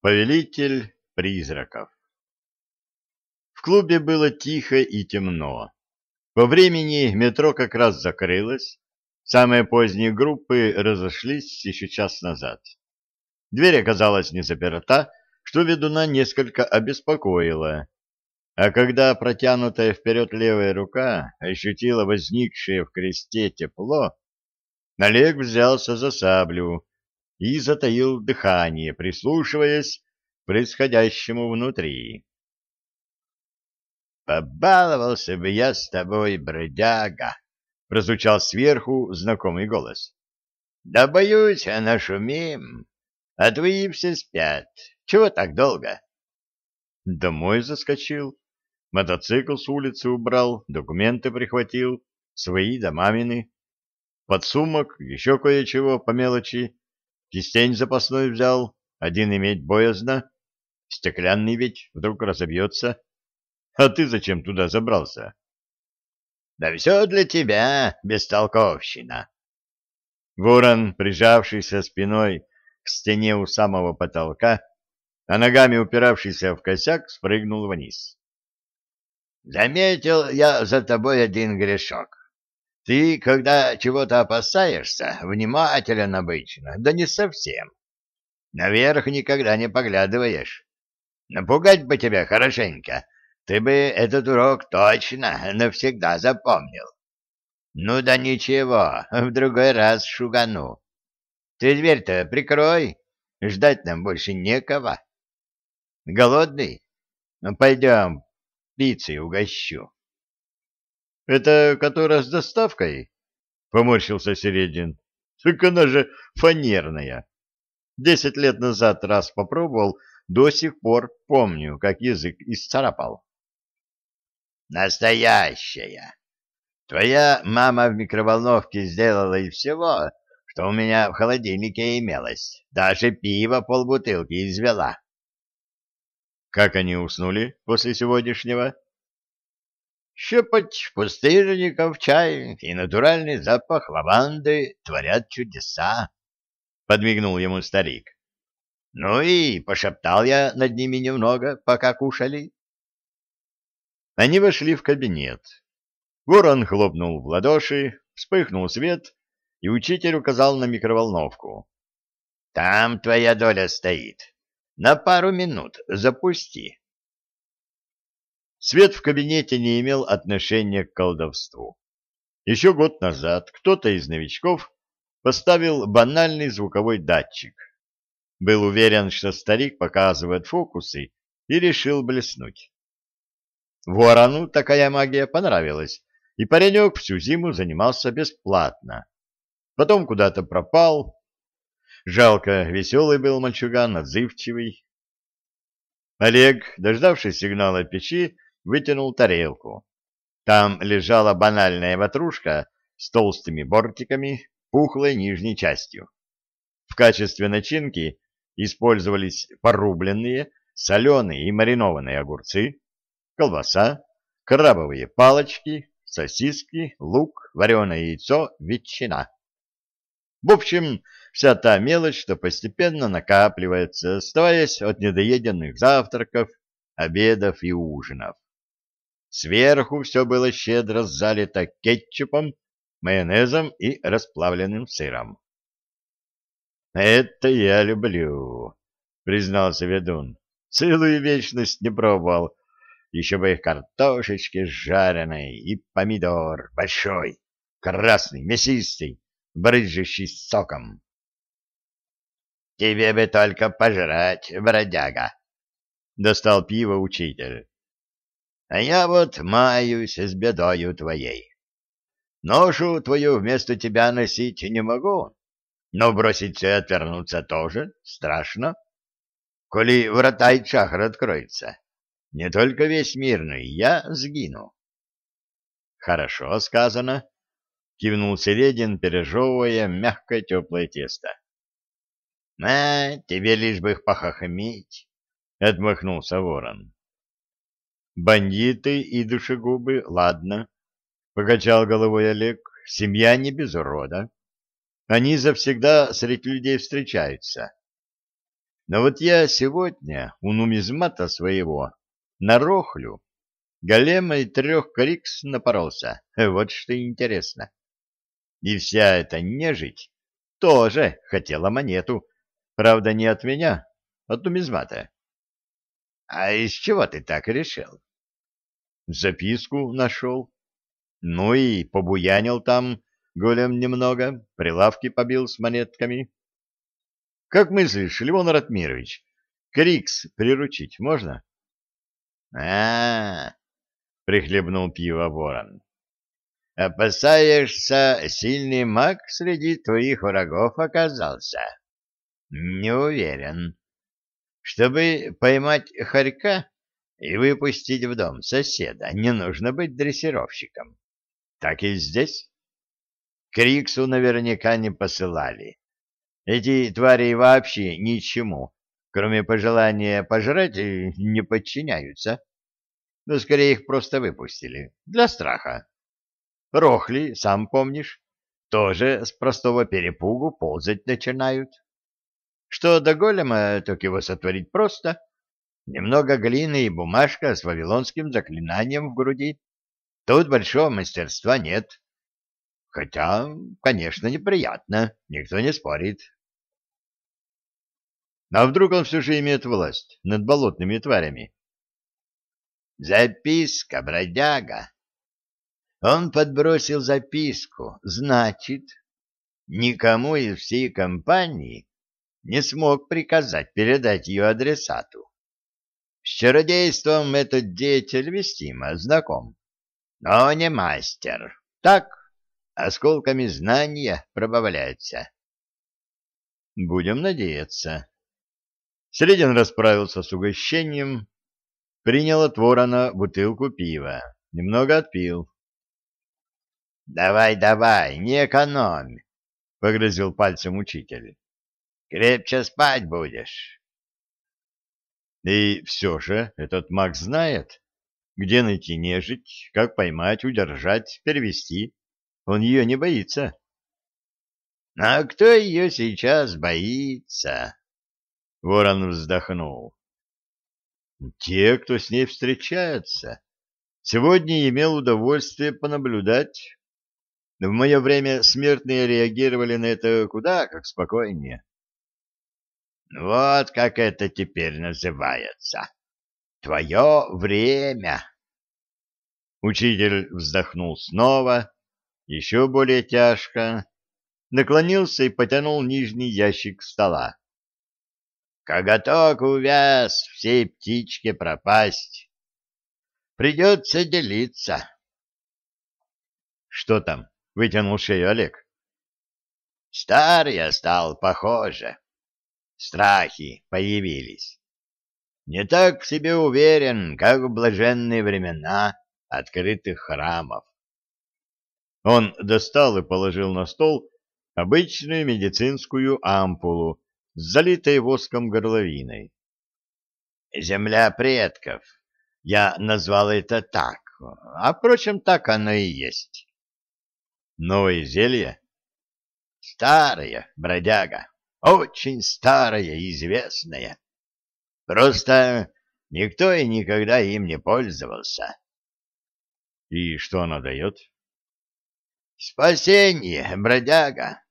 Повелитель призраков В клубе было тихо и темно. По времени метро как раз закрылось, самые поздние группы разошлись еще час назад. Дверь оказалась не заперта, что ведуна несколько обеспокоило. А когда протянутая вперед левая рука ощутила возникшее в кресте тепло, Олег взялся за саблю и затаил дыхание, прислушиваясь к происходящему внутри. «Побаловался бы я с тобой, бродяга!» — прозвучал сверху знакомый голос. «Да боюсь, а нашумим, а твои все спят. Чего так долго?» Домой заскочил. Мотоцикл с улицы убрал, документы прихватил, свои да мамины. Под сумок еще кое-чего по мелочи Кистень запасной взял, один иметь боязно. Стеклянный ведь вдруг разобьется. А ты зачем туда забрался? — Да все для тебя, бестолковщина. Ворон, прижавшийся спиной к стене у самого потолка, а ногами упиравшийся в косяк, спрыгнул вниз. — Заметил я за тобой один грешок. Ты, когда чего-то опасаешься, внимателен обычно, да не совсем. Наверх никогда не поглядываешь. Напугать бы тебя хорошенько, ты бы этот урок точно навсегда запомнил. Ну да ничего, в другой раз шугану. Ты дверь-то прикрой, ждать нам больше некого. Голодный? Ну, пойдем, пиццей угощу. Это которая с доставкой? Поморщился Середин. Так она же фанерная. Десять лет назад раз попробовал, до сих пор помню, как язык исцарапал. Настоящая. Твоя мама в микроволновке сделала и всего, что у меня в холодильнике имелось. Даже пиво полбутылки извела. Как они уснули после сегодняшнего? Щепоть пустырников, чай и натуральный запах лаванды творят чудеса, — подмигнул ему старик. Ну и пошептал я над ними немного, пока кушали. Они вошли в кабинет. Ворон хлопнул в ладоши, вспыхнул свет, и учитель указал на микроволновку. — Там твоя доля стоит. На пару минут запусти. Свет в кабинете не имел отношения к колдовству. Еще год назад кто-то из новичков поставил банальный звуковой датчик. Был уверен, что старик показывает фокусы, и решил блеснуть. Ворону такая магия понравилась, и паренек всю зиму занимался бесплатно. Потом куда-то пропал. Жалко, веселый был мальчуган, отзывчивый. Олег, дождавшись сигнала печи, вытянул тарелку. Там лежала банальная ватрушка с толстыми бортиками, пухлой нижней частью. В качестве начинки использовались порубленные, соленые и маринованные огурцы, колбаса, крабовые палочки, сосиски, лук, вареное яйцо, ветчина. В общем, вся та мелочь, что постепенно накапливается, оставаясь от недоеденных завтраков, обедов и ужинов. Сверху все было щедро залито кетчупом, майонезом и расплавленным сыром. «Это я люблю», — признался ведун. «Целую вечность не пробовал. Еще бы их картошечки жареной и помидор большой, красный, мясистый, брызжущий соком». «Тебе бы только пожрать, бродяга», — достал пиво учитель. А я вот маюсь с бедою твоей. Ношу твою вместо тебя носить не могу, но бросить и отвернуться тоже страшно. Коли врата и чахр откроется, не только весь мир, но и я сгину. Хорошо сказано, кивнул Середин, пережевывая мягкое теплое тесто. — А, тебе лишь бы их похохмить, — отмахнулся ворон. Бандиты и душегубы, ладно, — покачал головой Олег, — семья не без урода. Они завсегда среди людей встречаются. Но вот я сегодня у нумизмата своего на рохлю голема трех крикс напоролся. Вот что интересно. И вся эта нежить тоже хотела монету. Правда, не от меня, от нумизмата. А из чего ты так решил? Записку нашел. Ну и побуянил там голем немного, прилавки побил с монетками. Как мыслишь, Левон Ратмирович, Крикс приручить можно? А, -а, -а прихлебнул пиво ворон. Опасаешься, сильный маг среди твоих врагов оказался? Не уверен. Чтобы поймать хорька и выпустить в дом соседа, не нужно быть дрессировщиком. Так и здесь. Криксу наверняка не посылали. Эти твари вообще ничему, кроме пожелания пожрать, э, не подчиняются. Но скорее их просто выпустили. Для страха. Рохли, сам помнишь, тоже с простого перепугу ползать начинают. Что до голема, так его сотворить просто. Немного глины и бумажка с вавилонским заклинанием в груди. Тут большого мастерства нет. Хотя, конечно, неприятно, никто не спорит. А вдруг он все же имеет власть над болотными тварями? Записка, бродяга. Он подбросил записку. Значит, никому из всей компании не смог приказать передать ее адресату. С чародейством этот деятель вестимо знаком, но не мастер. Так, осколками знания пробавляется. Будем надеяться. Середин расправился с угощением, принял от ворона бутылку пива, немного отпил. — Давай, давай, не экономь, — погрозил пальцем учитель. — Крепче спать будешь. И все же этот маг знает, где найти нежить, как поймать, удержать, перевести. Он ее не боится. — А кто ее сейчас боится? Ворон вздохнул. Те, кто с ней встречается. Сегодня имел удовольствие понаблюдать. В мое время смертные реагировали на это куда как спокойнее. Вот как это теперь называется. Твое время. Учитель вздохнул снова, еще более тяжко, наклонился и потянул нижний ящик стола. Коготок увяз, всей птичке пропасть. Придется делиться. Что там? Вытянул шею Олег. Старый я стал, похоже. Страхи появились. Не так себе уверен, как в блаженные времена открытых храмов. Он достал и положил на стол обычную медицинскую ампулу с залитой воском горловиной. «Земля предков. Я назвал это так, а, впрочем, так оно и есть». «Новое зелье?» «Старое, бродяга, очень старое и известное. Просто никто и никогда им не пользовался». «И что оно дает?» «Спасение, бродяга!»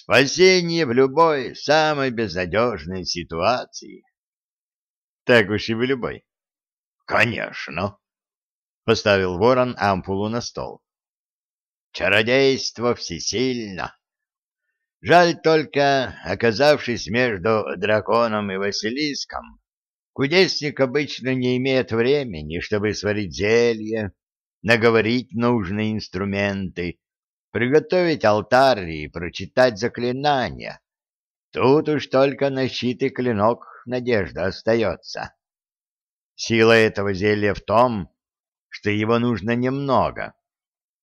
Спасение в любой, самой безнадежной ситуации. Так уж и в любой. Конечно. Поставил ворон ампулу на стол. Чародейство всесильно. Жаль только, оказавшись между драконом и Василиском, кудесник обычно не имеет времени, чтобы сварить зелье, наговорить нужные инструменты приготовить алтарь и прочитать заклинания. Тут уж только на щит и клинок надежда остается. Сила этого зелья в том, что его нужно немного,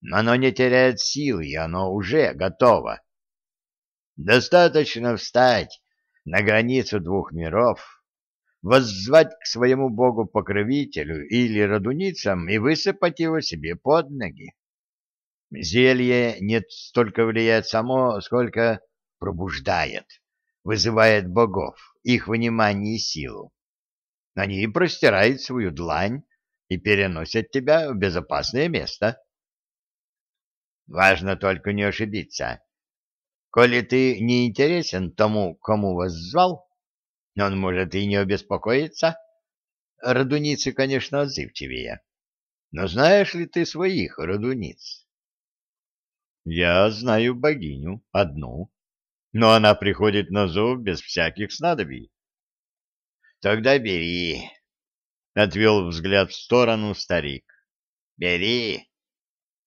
но оно не теряет силы, и оно уже готово. Достаточно встать на границу двух миров, воззвать к своему богу-покровителю или родуницам и высыпать его себе под ноги. Зелье не столько влияет само, сколько пробуждает, вызывает богов, их внимание и силу. Они простирают свою длань и переносят тебя в безопасное место. Важно только не ошибиться. Коли ты не интересен тому, кому вас звал, он может и не обеспокоиться. Радуницы, конечно, отзывчивее. Но знаешь ли ты своих радуниц? Я знаю богиню, одну, но она приходит на зов без всяких снадобий. Тогда бери, — отвел взгляд в сторону старик. Бери.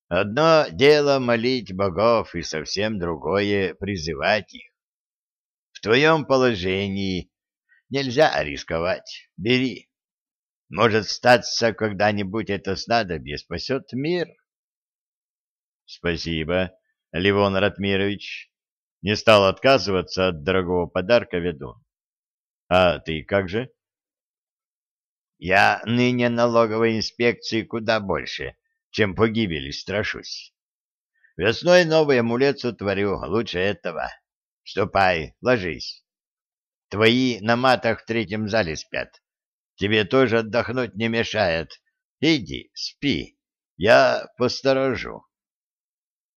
Одно дело молить богов, и совсем другое — призывать их. В твоем положении нельзя рисковать. Бери. Может, статься когда-нибудь это снадобье спасет мир. Спасибо, Ливон Ратмирович. Не стал отказываться от дорогого подарка ведун. А ты как же? Я ныне налоговой инспекции куда больше, чем погибели страшусь. Весной новый амулет сотворю, лучше этого. Ступай, ложись. Твои на матах в третьем зале спят. Тебе тоже отдохнуть не мешает. Иди, спи, я посторожу.